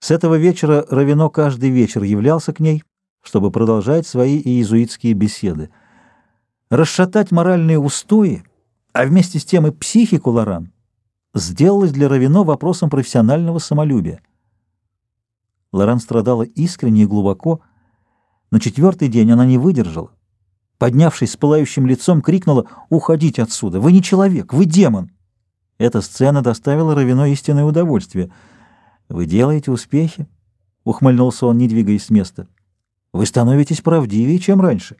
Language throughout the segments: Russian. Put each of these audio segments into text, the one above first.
С этого вечера Равино каждый вечер являлся к ней, чтобы продолжать свои иезуитские беседы. Расшатать моральные устои, а вместе с тем и психику Лоран, сделалось для Равино вопросом профессионального самолюбия. Лоран страдала искренне и глубоко. На четвертый день она не выдержала. Поднявшись с пылающим лицом, крикнула «Уходите отсюда! Вы не человек! Вы демон!» Эта сцена доставила Равино истинное удовольствие — «Вы делаете успехи?» — ухмыльнулся он, не двигаясь с места. «Вы становитесь правдивее, чем раньше».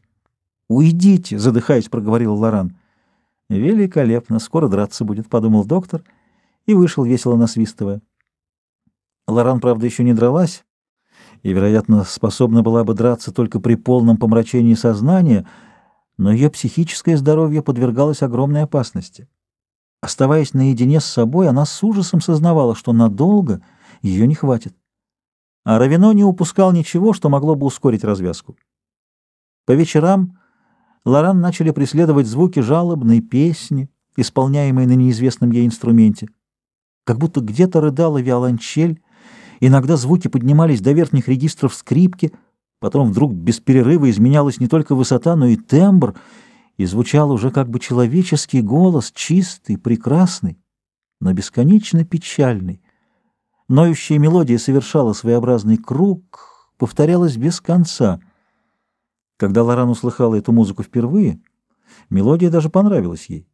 «Уйдите!» — задыхаясь, проговорил Лоран. «Великолепно! Скоро драться будет», — подумал доктор и вышел, весело насвистывая. Лоран, правда, еще не дралась и, вероятно, способна была бы драться только при полном помрачении сознания, но ее психическое здоровье подвергалось огромной опасности. Оставаясь наедине с собой, она с ужасом сознавала, что надолго — ее не хватит. А Равино не упускал ничего, что могло бы ускорить развязку. По вечерам Лоран начали преследовать звуки жалобной песни, исполняемой на неизвестном ей инструменте. Как будто где-то рыдала виолончель, иногда звуки поднимались до верхних регистров скрипки, потом вдруг без перерыва изменялась не только высота, но и тембр, и звучал уже как бы человеческий голос, чистый, прекрасный, но бесконечно печальный. Ноющая мелодия совершала своеобразный круг, повторялась без конца. Когда Лоран услыхала эту музыку впервые, мелодия даже понравилась ей.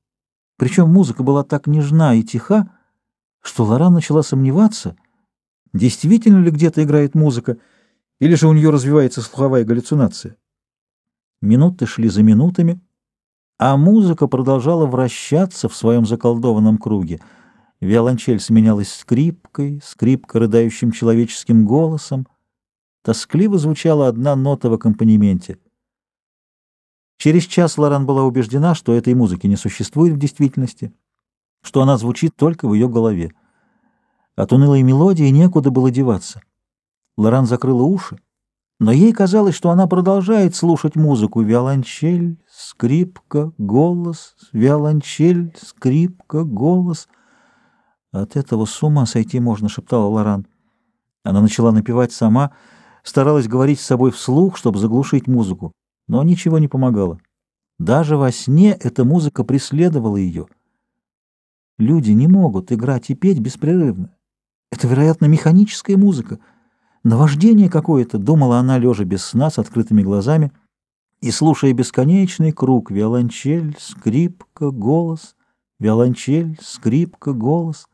Причем музыка была так нежна и тиха, что Лоран начала сомневаться, действительно ли где-то играет музыка, или же у нее развивается слуховая галлюцинация. Минуты шли за минутами, а музыка продолжала вращаться в своем заколдованном круге — Виолончель сменялась скрипкой, скрипка рыдающим человеческим голосом. Тоскливо звучала одна нота в аккомпанементе. Через час Лоран была убеждена, что этой музыки не существует в действительности, что она звучит только в ее голове. От унылой мелодии некуда было деваться. Лоран закрыла уши, но ей казалось, что она продолжает слушать музыку. Виолончель, скрипка, голос, виолончель, скрипка, голос — «От этого с ума сойти можно», — шептала Лоран. Она начала напевать сама, старалась говорить с собой вслух, чтобы заглушить музыку, но ничего не помогало. Даже во сне эта музыка преследовала ее. Люди не могут играть и петь беспрерывно. Это, вероятно, механическая музыка. Наваждение какое-то, думала она, лежа без сна, с открытыми глазами, и слушая бесконечный круг виолончель, скрипка, голос, виолончель, скрипка, голос —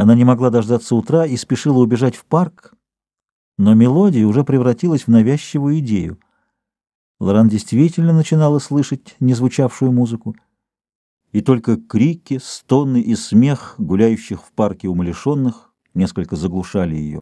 она не могла дождаться утра и спешила убежать в парк, но мелодия уже превратилась в навязчивую идею. Лоран действительно начинала слышать незвучавшую музыку, и только крики, стоны и смех гуляющих в парке умалишенных несколько заглушали ее.